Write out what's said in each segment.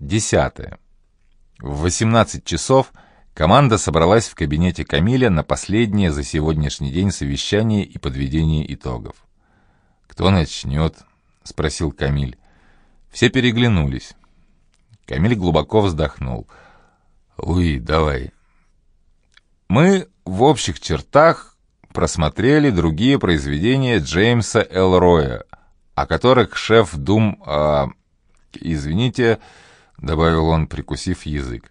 Десятое. В 18 часов команда собралась в кабинете Камиля на последнее за сегодняшний день совещание и подведение итогов. «Кто начнет?» — спросил Камиль. Все переглянулись. Камиль глубоко вздохнул. «Луи, давай». Мы в общих чертах просмотрели другие произведения Джеймса Элроя, о которых шеф Дум... Э, извините, добавил он, прикусив язык.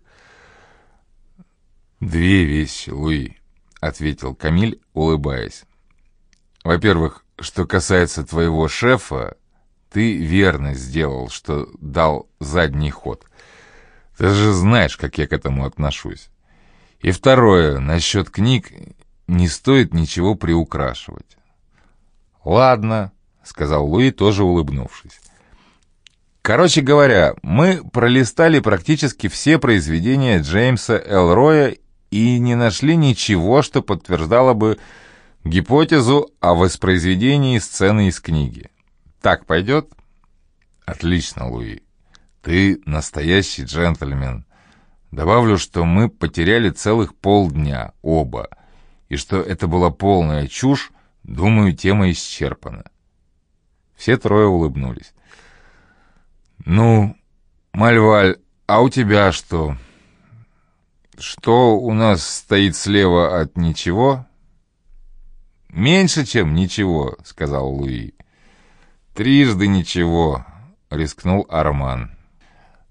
«Две вещи, Луи», — ответил Камиль, улыбаясь. «Во-первых, что касается твоего шефа, ты верно сделал, что дал задний ход. Ты же знаешь, как я к этому отношусь. И второе, насчет книг не стоит ничего приукрашивать. «Ладно», — сказал Луи, тоже улыбнувшись. Короче говоря, мы пролистали практически все произведения Джеймса Элроя и не нашли ничего, что подтверждало бы гипотезу о воспроизведении сцены из книги. Так пойдет? Отлично, Луи. Ты настоящий джентльмен. Добавлю, что мы потеряли целых полдня, оба, и что это была полная чушь, думаю, тема исчерпана. Все трое улыбнулись. «Ну, Мальваль, а у тебя что? Что у нас стоит слева от ничего?» «Меньше, чем ничего», — сказал Луи. «Трижды ничего», — рискнул Арман.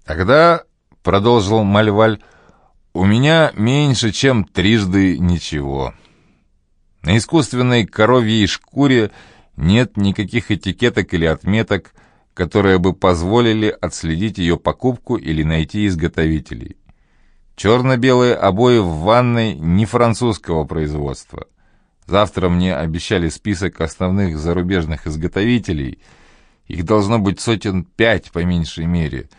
«Тогда», — продолжил Мальваль, — «у меня меньше, чем трижды ничего». На искусственной коровьей шкуре нет никаких этикеток или отметок, которые бы позволили отследить ее покупку или найти изготовителей. Черно-белые обои в ванной не французского производства. Завтра мне обещали список основных зарубежных изготовителей. Их должно быть сотен пять по меньшей мере.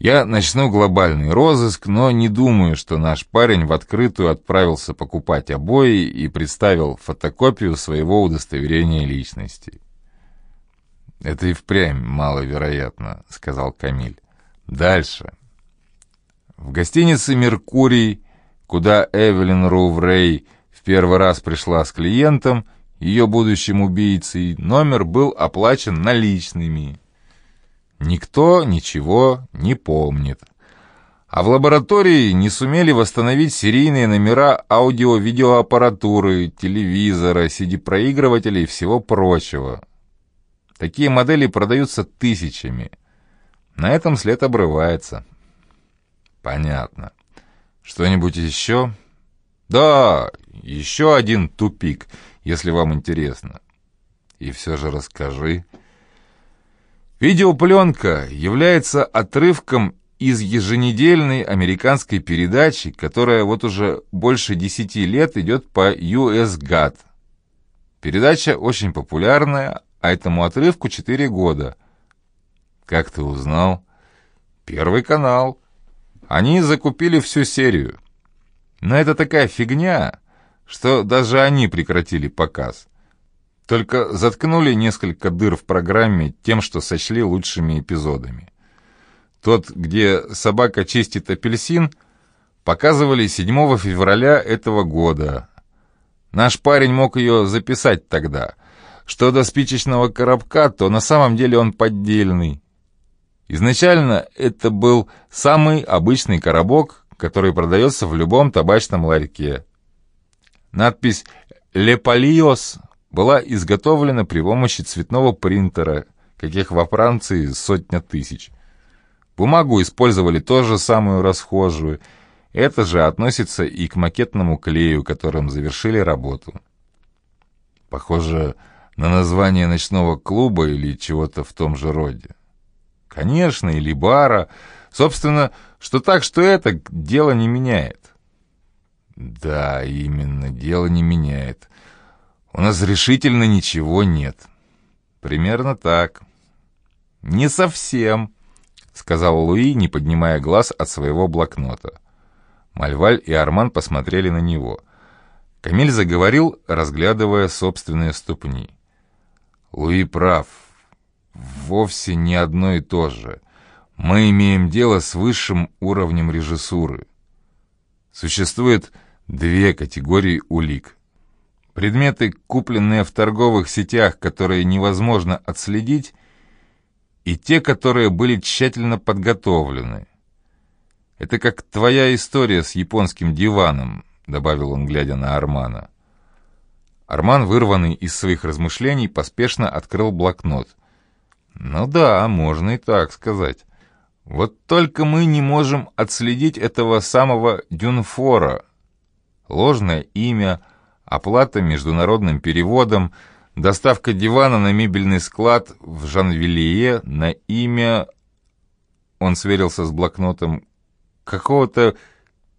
Я начну глобальный розыск, но не думаю, что наш парень в открытую отправился покупать обои и представил фотокопию своего удостоверения личности. «Это и впрямь маловероятно», — сказал Камиль. «Дальше». В гостинице «Меркурий», куда Эвелин Роуврей в первый раз пришла с клиентом, ее будущим убийцей, номер был оплачен наличными. Никто ничего не помнит. А в лаборатории не сумели восстановить серийные номера аудио-видеоаппаратуры, телевизора, CD-проигрывателей и всего прочего. Такие модели продаются тысячами. На этом след обрывается. Понятно. Что-нибудь еще? Да, еще один тупик, если вам интересно. И все же расскажи. Видеопленка является отрывком из еженедельной американской передачи, которая вот уже больше десяти лет идет по US GAT. Передача очень популярная, а этому отрывку 4 года. Как ты узнал? Первый канал. Они закупили всю серию. Но это такая фигня, что даже они прекратили показ. Только заткнули несколько дыр в программе тем, что сочли лучшими эпизодами. Тот, где собака чистит апельсин, показывали 7 февраля этого года. Наш парень мог ее записать тогда — что до спичечного коробка, то на самом деле он поддельный. Изначально это был самый обычный коробок, который продается в любом табачном ларьке. Надпись «Лепалиос» была изготовлена при помощи цветного принтера, каких во Франции сотня тысяч. Бумагу использовали тоже самую расхожую. Это же относится и к макетному клею, которым завершили работу. Похоже, на название ночного клуба или чего-то в том же роде. Конечно, или бара. Собственно, что так, что это, дело не меняет. Да, именно, дело не меняет. У нас решительно ничего нет. Примерно так. Не совсем, сказал Луи, не поднимая глаз от своего блокнота. Мальваль и Арман посмотрели на него. Камиль заговорил, разглядывая собственные ступни. Луи прав. Вовсе не одно и то же. Мы имеем дело с высшим уровнем режиссуры. Существует две категории улик. Предметы, купленные в торговых сетях, которые невозможно отследить, и те, которые были тщательно подготовлены. Это как твоя история с японским диваном, добавил он, глядя на Армана. Арман, вырванный из своих размышлений, поспешно открыл блокнот. «Ну да, можно и так сказать. Вот только мы не можем отследить этого самого Дюнфора. Ложное имя, оплата международным переводом, доставка дивана на мебельный склад в Жанвилье на имя... Он сверился с блокнотом какого-то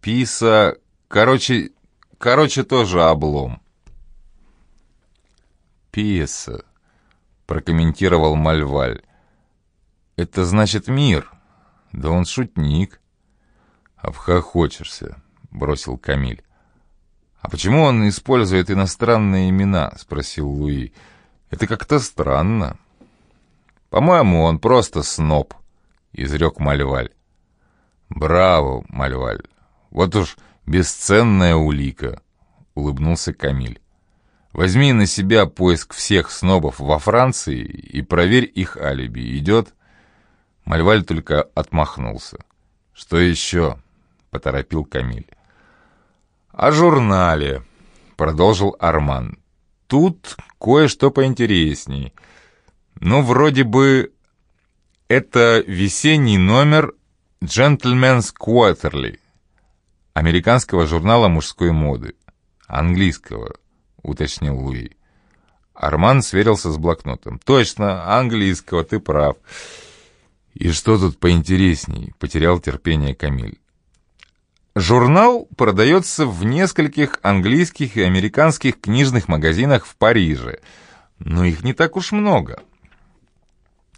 писа... Короче, короче, тоже облом. «Пиеса», — прокомментировал Мальваль. «Это значит мир. Да он шутник». «Обхохочешься», — бросил Камиль. «А почему он использует иностранные имена?» — спросил Луи. «Это как-то странно». «По-моему, он просто сноб», — изрек Мальваль. «Браво, Мальваль! Вот уж бесценная улика!» — улыбнулся Камиль. Возьми на себя поиск всех снобов во Франции и проверь их алиби. Идет?» Мальваль только отмахнулся. «Что еще?» — поторопил Камиль. «О журнале», — продолжил Арман. «Тут кое-что поинтересней. Ну, вроде бы это весенний номер «Gentleman's Quarterly» американского журнала мужской моды, английского — уточнил Луи. Арман сверился с блокнотом. «Точно, английского, ты прав». «И что тут поинтересней?» — потерял терпение Камиль. Журнал продается в нескольких английских и американских книжных магазинах в Париже, но их не так уж много.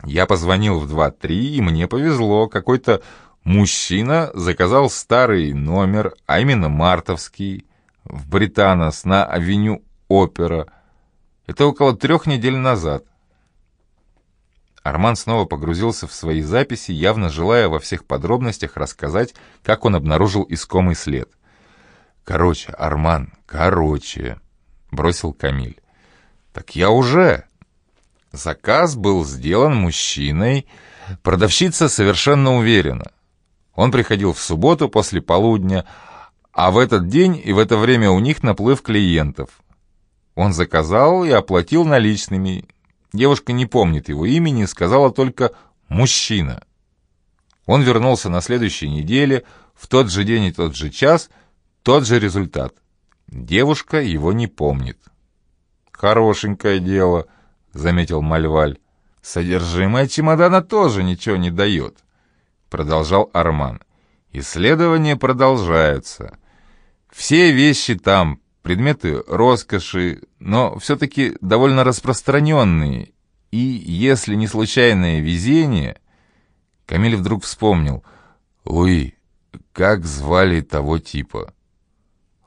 Я позвонил в 2-3, и мне повезло. Какой-то мужчина заказал старый номер, а именно мартовский, в Британос на авеню опера. Это около трех недель назад. Арман снова погрузился в свои записи, явно желая во всех подробностях рассказать, как он обнаружил искомый след. «Короче, Арман, короче», — бросил Камиль. «Так я уже...» Заказ был сделан мужчиной, продавщица совершенно уверена. Он приходил в субботу после полудня, а в этот день и в это время у них наплыв клиентов. Он заказал и оплатил наличными. Девушка не помнит его имени, сказала только «мужчина». Он вернулся на следующей неделе, в тот же день и тот же час, тот же результат. Девушка его не помнит. «Хорошенькое дело», — заметил Мальваль. «Содержимое чемодана тоже ничего не дает», — продолжал Арман. «Исследования продолжаются. Все вещи там, предметы роскоши, но все-таки довольно распространенные, и если не случайное везение... Камиль вдруг вспомнил. Луи, как звали того типа?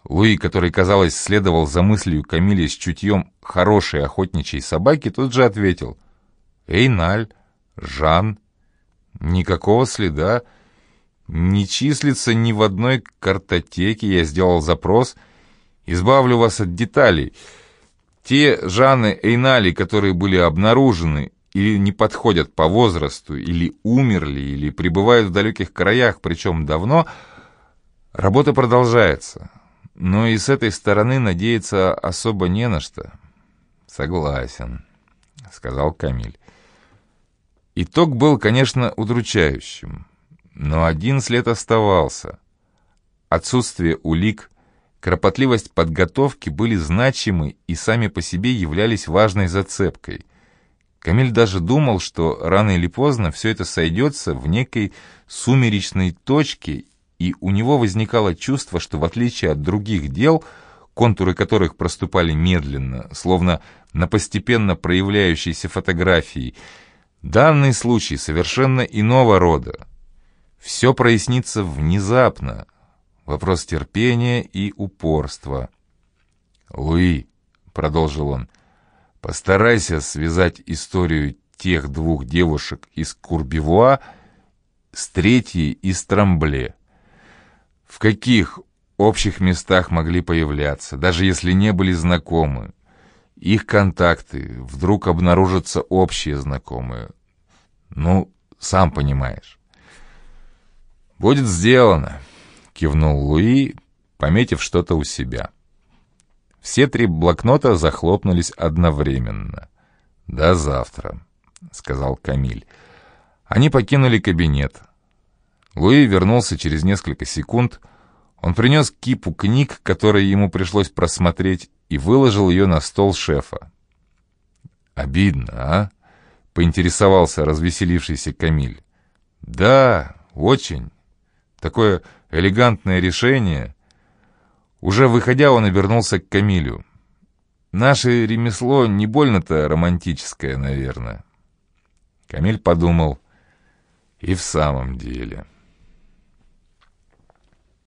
Луи, который, казалось, следовал за мыслью Камиля с чутьем хорошей охотничьей собаки, тут же ответил. Эйналь, Жан, никакого следа, не числится ни в одной картотеке, я сделал запрос — Избавлю вас от деталей. Те Жанны Эйнали, которые были обнаружены или не подходят по возрасту, или умерли, или пребывают в далеких краях, причем давно, работа продолжается. Но и с этой стороны надеяться особо не на что. Согласен, сказал Камиль. Итог был, конечно, удручающим, но один след оставался. Отсутствие улик кропотливость подготовки были значимы и сами по себе являлись важной зацепкой. Камиль даже думал, что рано или поздно все это сойдется в некой сумеречной точке, и у него возникало чувство, что в отличие от других дел, контуры которых проступали медленно, словно на постепенно проявляющейся фотографии, данный случай совершенно иного рода. Все прояснится внезапно, Вопрос терпения и упорства. «Луи», — продолжил он, — «постарайся связать историю тех двух девушек из Курбивуа с третьей из Трамбле. В каких общих местах могли появляться, даже если не были знакомы? Их контакты, вдруг обнаружатся общие знакомые. Ну, сам понимаешь. «Будет сделано», — кивнул Луи, пометив что-то у себя. Все три блокнота захлопнулись одновременно. «До завтра», — сказал Камиль. Они покинули кабинет. Луи вернулся через несколько секунд. Он принес кипу книг, которые ему пришлось просмотреть, и выложил ее на стол шефа. «Обидно, а?» — поинтересовался развеселившийся Камиль. «Да, очень. Такое элегантное решение». Уже выходя, он обернулся к Камилю. «Наше ремесло не больно-то романтическое, наверное». Камиль подумал, и в самом деле...